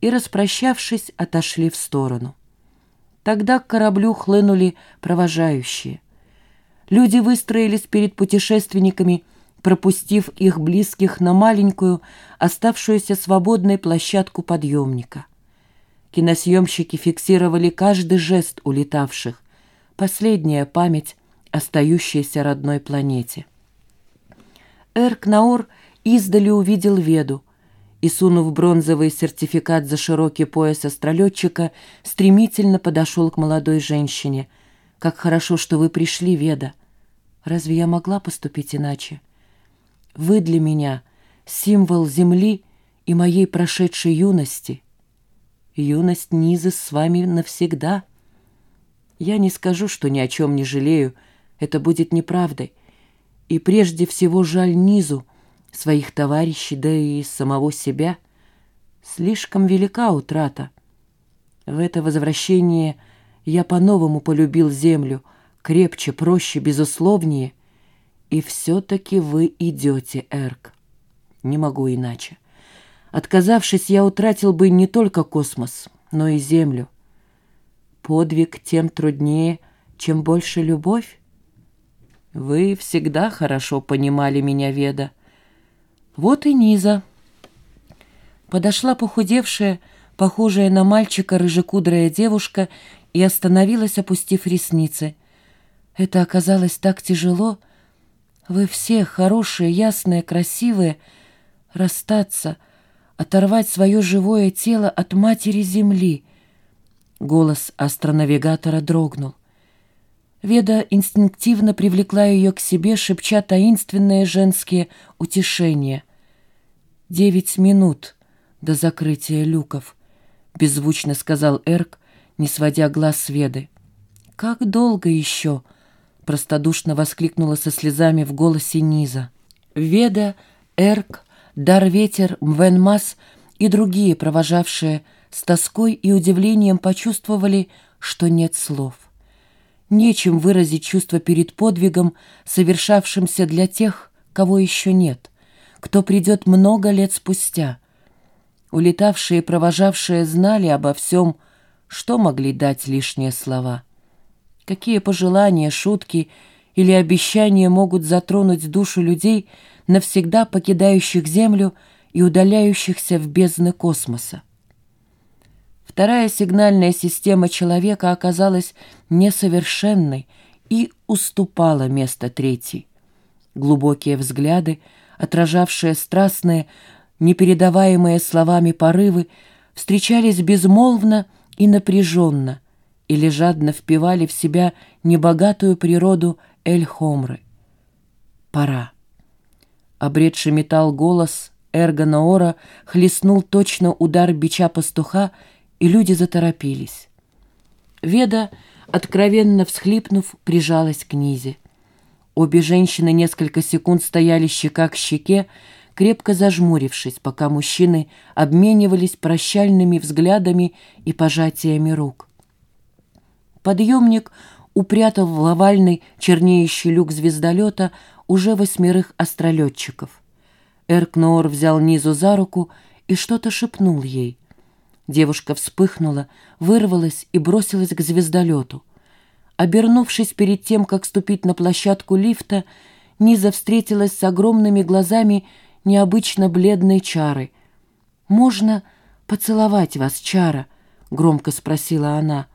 и, распрощавшись, отошли в сторону. Тогда к кораблю хлынули провожающие. Люди выстроились перед путешественниками, пропустив их близких на маленькую, оставшуюся свободной площадку подъемника. Киносъемщики фиксировали каждый жест улетавших, последняя память остающейся родной планете. Эрк Наур издали увидел Веду и, сунув бронзовый сертификат за широкий пояс астролетчика, стремительно подошел к молодой женщине. «Как хорошо, что вы пришли, Веда! Разве я могла поступить иначе? Вы для меня символ Земли и моей прошедшей юности. Юность Низы с вами навсегда. Я не скажу, что ни о чем не жалею, это будет неправдой. И прежде всего жаль Низу, своих товарищей, да и самого себя. Слишком велика утрата. В это возвращение я по-новому полюбил землю, крепче, проще, безусловнее. И все-таки вы идете, Эрк. Не могу иначе. Отказавшись, я утратил бы не только космос, но и землю. Подвиг тем труднее, чем больше любовь. Вы всегда хорошо понимали меня, Веда. Вот и Низа. Подошла похудевшая, похожая на мальчика рыжекудрая девушка и остановилась, опустив ресницы. Это оказалось так тяжело. Вы все хорошие, ясные, красивые. Расстаться, оторвать свое живое тело от матери земли. Голос астронавигатора дрогнул. Веда инстинктивно привлекла ее к себе, шепча таинственные женские утешения. «Девять минут до закрытия люков», — беззвучно сказал Эрк, не сводя глаз с Веды. «Как долго еще?» — простодушно воскликнула со слезами в голосе Низа. Веда, Эрк, Дарветер, Мвенмас и другие, провожавшие с тоской и удивлением, почувствовали, что нет слов. Нечем выразить чувство перед подвигом, совершавшимся для тех, кого еще нет, кто придет много лет спустя. Улетавшие и провожавшие знали обо всем, что могли дать лишние слова. Какие пожелания, шутки или обещания могут затронуть душу людей, навсегда покидающих Землю и удаляющихся в бездны космоса? Вторая сигнальная система человека оказалась несовершенной и уступала место третьей. Глубокие взгляды, отражавшие страстные, непередаваемые словами порывы, встречались безмолвно и напряженно или жадно впивали в себя небогатую природу Эль-Хомры. Пора. Обретший металл голос Эргонаора хлестнул точно удар бича пастуха и люди заторопились. Веда, откровенно всхлипнув, прижалась к Низе. Обе женщины несколько секунд стояли щека к щеке, крепко зажмурившись, пока мужчины обменивались прощальными взглядами и пожатиями рук. Подъемник упрятал в овальный чернеющий люк звездолета уже восьмерых астролетчиков. Эркноор взял Низу за руку и что-то шепнул ей — Девушка вспыхнула, вырвалась и бросилась к звездолету. Обернувшись перед тем, как ступить на площадку лифта, Низа встретилась с огромными глазами необычно бледной Чары. «Можно поцеловать вас, Чара?» — громко спросила она.